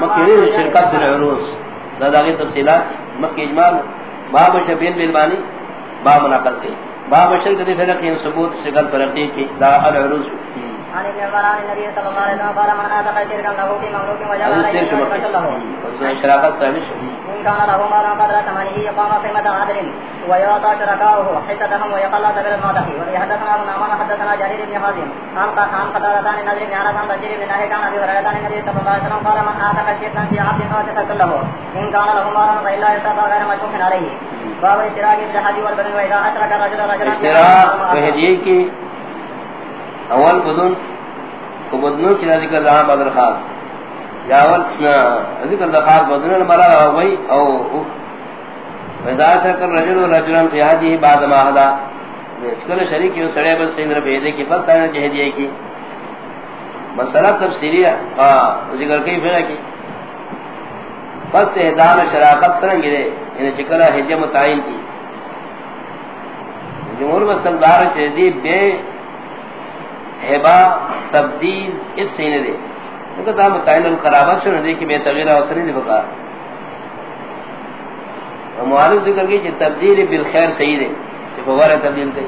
مکیری شرکت در عروس دا داغی تفصیلات۔ مکی اجمال۔ باب شبیل بالبانی باب نقل کی۔ باب شرکت فرقی ثبوت شکل فرقی کی۔ دا العروس عمر عن النبي صلى الله عليه وسلم قال من وجب عليه ان يركش له ان كان له مال قدر ثمنه يقام قيمة عدل ويعطى شركاؤه حصتهم ويقلى سبيل المعتقي وفي حدثنا ابن عمر حدثنا جرير بن حازم. عن عن قتادة عن النذر بن عرس عن بشير بن نهي كان ابي هريرة عن النبي صلى الله عليه وسلم قال من آتق شركا في عبد فاتقة له. ان كان له مال فإلا يستطاع غير مشكوك عليه. باب اشتراك بالحج والبدن واذا اشرك الرجل رجلا اشتراك اول بدن کو بدنوں کی ذکر رہا بدر خاص۔ یا ذکر خاص بدن مرا وہی او وذا کر رجل رجلن فی بعد ما هذا کل شریک یو سڑے بس سیندر بھیجے کی پتہ نہ چہ کی. مسئلہ تفسیری ہاں، ذکر کی پھر کی. پس احدان شراکت سرنگ گرے انہیں یعنی چکلا حجہ متعین کی. جمہور مسلدار چیزی بے ہبا تبدیل اس سینے دے. لیکن دا متعین القرابت شنو دے کہ بے تغیرہ وصلی دے بکار معالف ذکر کی کہ تبدیل بالخیر صحیح دے کہ فوار تبدیل دے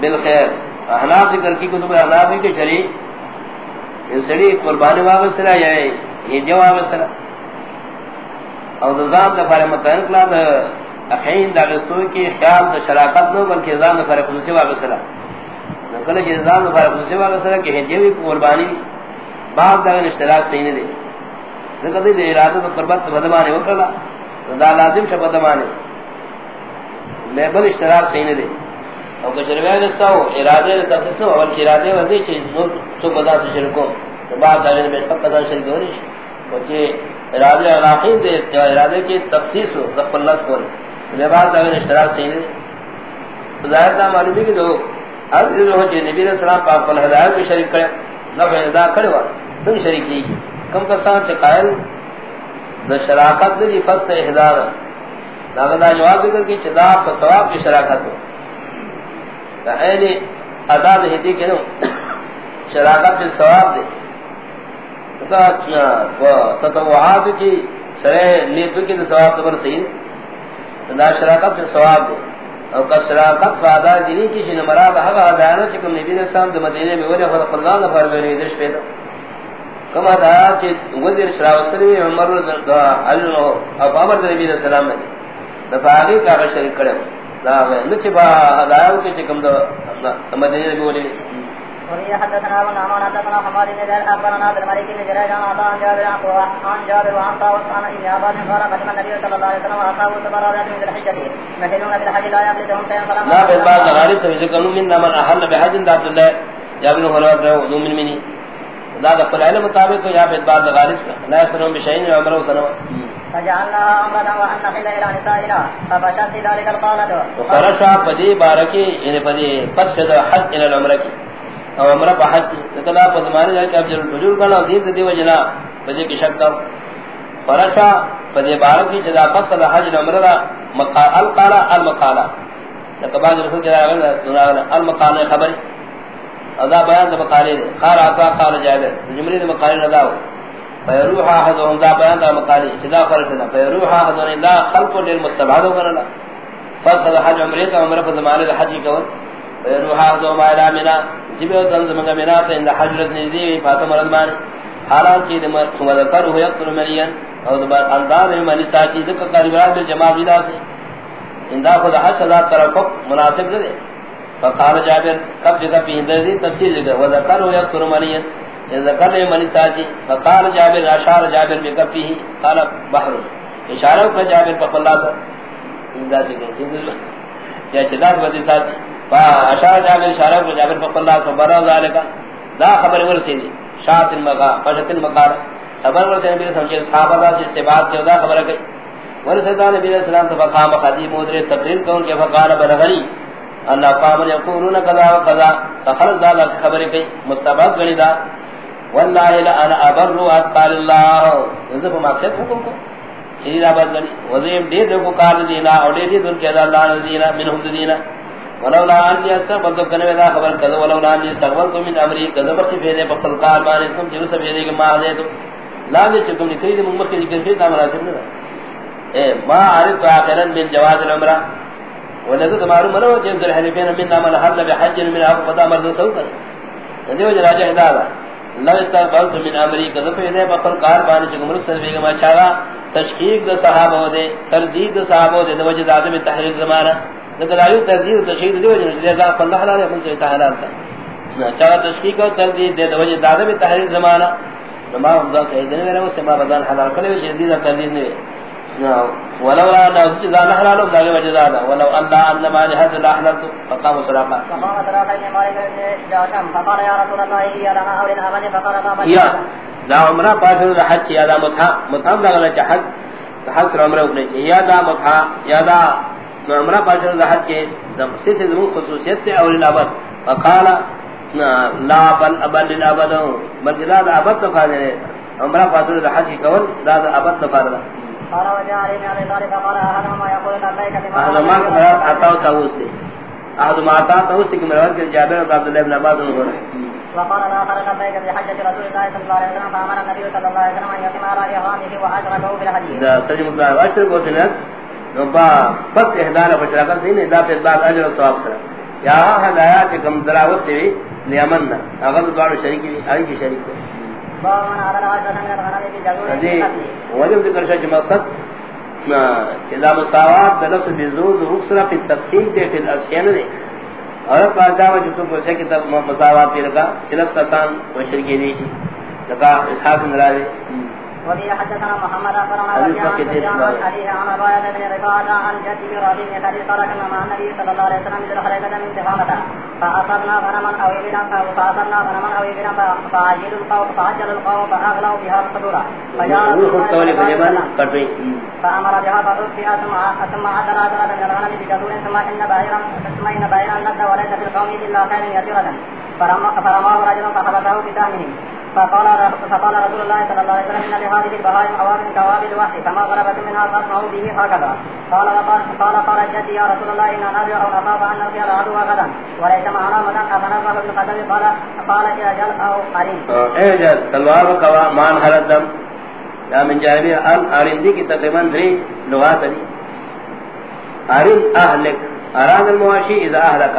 بالخیر، احناف ذکر کی کتب احناف کی کہ چلی یہ سڑی قربانی واپس رہا یا یہ جواب سرا. اور دزان دفار متعین کلا اخین دا غستو کی خیال دا شراکت نو، بلکہ ازان دا خصوصی واقع سرا. نکل چیز ازان دا فرق خصوصی واقع سرا کہ ہجیوی قربانی بعض دا اشتراک صحیح نہیں دے ذکر دے ارادہ دا قربت بدمانے وکرلا دا لازم شا بدمانے میں بل اشتراک صحیح نہیں دے اور کچھرویہ جستا ہو ارادے دا تفسیس نو اول کی ارادے وزی چیز نور سو بدا سے شرکو بعض دا غن بیشتر قدر شرک ہو نہیں وچے ارادے علاقین دے ارادے کی تخصیص ہو ذکر اللہ سکوری لباس دا اشتراک صحیح ہے ظاہر دا معلومی کہ جو ہر جو ہو جو نبی علیہ السلام پاک فل ہدایت کو شریک کرے، نفع ادا کرے وا تم شریک نہیں کی کم کا ساتھ قائل دا شراکت دی فست احدار دا دا جواب ذکر کی چدا پر ثواب کی شراکت ہو۔ دا ادا دے دی کہ نو، شراکت سے ثواب دے۔ تا ستوہات کی، سرے نیتو کی ثواب تبر صحیح دا شراکت سے ثواب دے۔ او کسرا قد فادا دینی کی شنو مراد ہوا دانا چکم نبی نے سام مدینے میں ولی خلق قرآن نفر بینی درش پیدا. کما دا چی ودیر شراوستری عمر دا علم او عمر دا نبی علیہ السلام میں دا فاقی کاغا شریک کرے دا نچی با ہدایو کی چکم دا مدینے میں ولی وهي حدثنا ابن عمان حدثنا حماد بن زيد اخبرنا عبد الملك بن جريج عن عطاء عن جابر عن جابر وعن طاووس عن ابن عباس قال قدم النبي صلى الله عليه وسلم واصحابه رابعات من الحجه يحلون بالحج لا يحدثهم شيئا فلما لا بالبعض غالب سوي ذكروا منا من احل بحج عبد الله جابر هريره ودو من مني. لا ده قل علم مطابق یا پھر بعض غالب لا يسرون بشيء عمره سنه فجعلنا امرا وان نحل الى نسائنا. فبشرت ذلك القالة. وقرشا فدي باركي يعني فدي قصد حج الى العمره او امرا پا حج تکلا پا زمانی جائے کہ اب جلال حجور کرنا دین دیو جنا بجے کی شک کرو فرشا پا دی بارک کی جدا قصد حج الامرا القالا، المقالا. لکبان رسول جدا المقالا خبری ادا بیان دا مقالی دے خار آتا قال جائے جملی دا مقالی نداو فیروح آحدهم دا بیان دا مقالی جدا فرشنا فیروح آحدهم دا خلق للمستبعدو کرنا فصد حج عمریتا عمرا پا زمانی دا حجی کون فیروح آحدهم آئلہ منا جبه وطن زمانگا منات اند حجرت نزدیوی فاطم رضمان حالان کی دمار مذکر ہو یقتل ملین او دبار اندار ملی ساچی ذکر قریبات بل جماع جدا سے. اندہ خود حج صدات طرف مناسب دے فقال جابر، کب جگہ پی اندر دی؟ تفسیر ذکر وذکر ہو یقتل ملین ذکر لے ملی ساچی فقال جابر، اشار جابر بکفی ہی؟ قال بحر. اشارہ پر جابر پر اللہ سا. اندہ سے کہیں یا چدات بدی ساچی فاشار جابر اشارہ کو جابر فق اللہ صبر ذالک دا خبر ورسی دی شاعت المقا فشت المقار خبر ورسی نبی سمجھے صحابہ دا سے استباد کے دا خبر ہے ورسیدہ نبی علیہ السلام تو فقام خدیم ادھر تقریر کون کے فقال بلغنی، اللہ قام یقولون قضا و قضا سخرز دا دا خبر ہے مستباد گنی دا۔ واللہ لأنا ابر اتقال اللہ انظر ما حکم کو۔ شریر آباد گنی۔ وزیم دیر دے کو کار دینا، اور دیر دیر دن کے دا اللہ دینا، منہم دینا۔ ولولا ان يستقبل تو کنے دا خبر کذا ولولا ان يستقبل تو من امری کذا بخ فی دے بخل کار بان اسم جو سب یہ کہ ما دے تو لا دے چکم نے کئی من مخ ذکر کی تا مناسب نہ اے ما عرف اخرا من جواز العمرہ ولذا تمہارو مرو جن ذل حنفین من نام الحل بحج من اب قضا مرض سو کر ندیو جراجہ ہدایت لو استقبل تو من امری کذا فی دے بخل کار بان چکم رسل بیگا ما چاغا تشقیق دے صحابہ دے تردید دے صحابہ دے وجہ ذات تحریر زمانہ ایو تردید تشہید دیو جن سے ذا اللہ حلال ہے مجھے حلال تھا چاہا تشکیق و تردید دے وجہ دادہ میں تحریر زمانہ۔ ما ذا صحیح دینے میرے اس ما بدان حلال وجہ جدید تردید نے ولو لا ان اس ذا حلال ہو داغے وجہ دادا ولو اللہ ان ما لحد لا حلال تو فقام فقام سراقا نے مالک نے جاشم فقال یا رسول اللہ یا لنا اولنا امن فقال ما یا دا عمرہ پاسر دا حج یا دا متھا متھا دا حج حج عمرہ یا دا متھا یا دا عمرہ پاچر دا حد کے ست زمون خصوصیت تے اولی الابد فقال لا بل ابل للابد بلکہ دا دا ابد دفع دے عمرہ پاچر دا حد کی دا دا ابد قال وجاء قال يقول لبيك کہ مراد کے جابر بن عبد الله بن عباس نے وقال الاخر لبيك بحجة رسول الله صلى الله عليه وسلم فامر النبي صلى الله عليه وسلم ان يقيم على احرامه واشركه في الحديث ده ترجمه اشركه في الحديث نو با بس احدار بچرا کر سین دا پھر بعد اجر ثواب سرا یا ہدایات کم دراوس سے لیمن اگر دوڑ شریک بھی ائی کی شریک جگہ وجب ذکر شج مقصد اذا مساوات دلس بزود اسرا فی التقسیم کے فی الاسیان نے اور پاچا وجہ تو پوچھے کہ مساوات پھر کا دلس کا سان و شرکی نہیں لگا اسحاق نراوی وفي حدثنا محمد أخبرنا وجاء عن حديث عن أباية بن رفاعة عن جده رضي بن خديج تركنا مع النبي صلى الله عليه وسلم مثل حليفة من تهامة. فأصبنا غنما أو إبنا فأصبنا غنما أو إبنا فعجل القوم فعجل القوم فأغلوا بها الصدورة فأمر بها فأرسئ ثم عدل عدلة من الغنم بجذور ثم إن بائرا ثم إن بائرا لد وليس في القوم إلا خير يسيرة. فرماه رجل فحبسه بسهمه. فقال فقال رسول الله صلى الله عليه وسلم ان لهذه البهائم عوامل كوابل الوحي، فما غلبت منها تصنع به هكذا. قال وقال قال قال جدي يا رسول الله ان نرجو او نخاف ان نلقي العدو غدا، وليس معنا مدى افنظر بالقدم قال قال اجل او قريب. اجل سلوار وكوا مان هر الدم يا من جانبي ال ارندي کی تقریباً دری لغات دی. ارن اهلك اراد المواشي اذا اهلك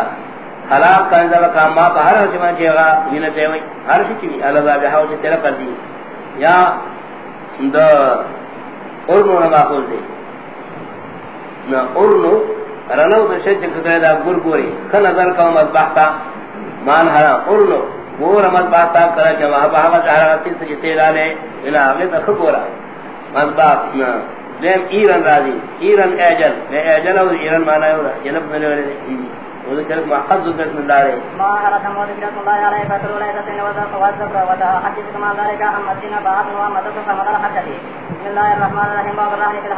خلاق کا انزا کا ما بہر حسمان چیغا وینا چیوئی ہر شکی اللہ ذا بہاو سے تیرا کر دی یا دا ارنو نما خود دے نا ارنو رنو دا شد چکتے دا گر گوری خن نظر کا مذبح مذبحتا مان حرام ارنو گور مذبحتا کرا جمع بہاو چاہرا سیس جتے لالے الہ آگے تا خبورا مذبح نا دیم ایران راضی ایران ایجل میں ایجل اور ایران مانا ہے جنب ملے والے وذكرت ما حفظ بسم الله عليه. ما حرد موت الله عليه فتروا ليس سن وزر وزر وتحدث كما ذلك أما الدين بعض وما تدفع مدر حدثي بسم الله الرحمن الرحيم، باب الرحمن